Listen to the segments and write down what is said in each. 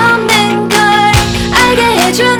없는 걸 알게 해준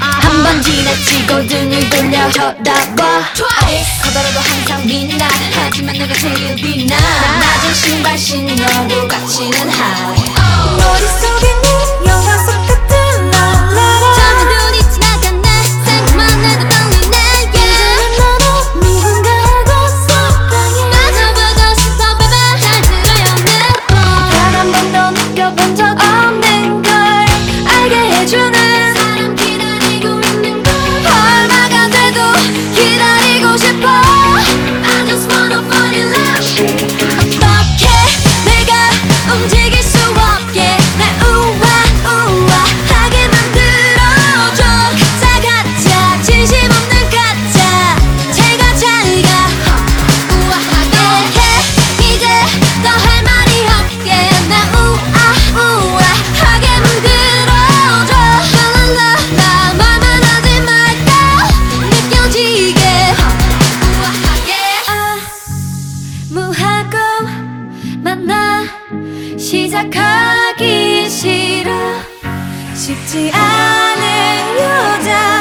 한번 지나치고 등을 돌려 쳐다봐 Twice. 커다라도 항상 빛나. 하지만 내가 제일 빛나. 낮은 신발 신어도 같이는 high 머릿속에 네 영화 시작하기 싫어. 쉽지 않은 여자.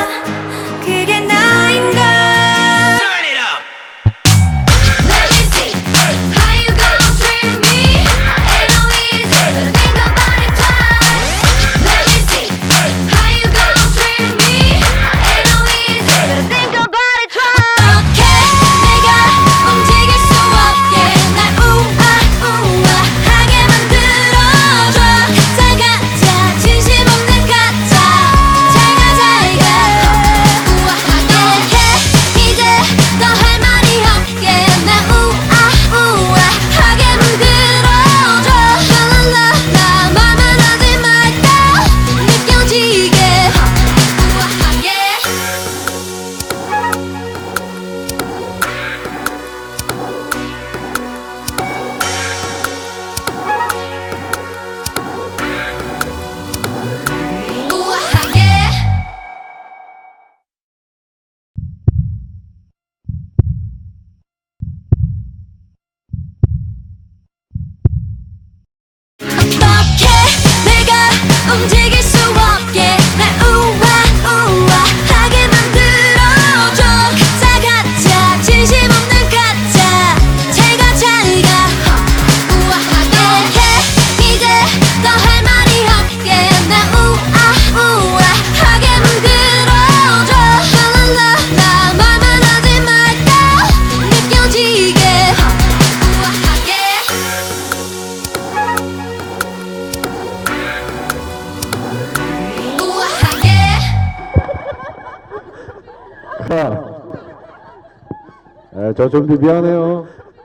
아, 저좀 미안해요.